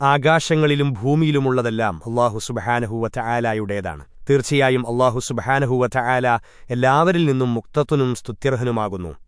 ആകാശങ്ങളിലും ഭൂമിയിലുമുള്ളതെല്ലാം അള്ളാഹു സുബഹാനഹുവറ്റ ആലായുടേതാണ് തീർച്ചയായും അള്ളാഹു സുബഹാനഹുവറ്റ ആല എല്ലാവരിൽ നിന്നും മുക്തത്വനും സ്തുത്യർഹനുമാകുന്നു.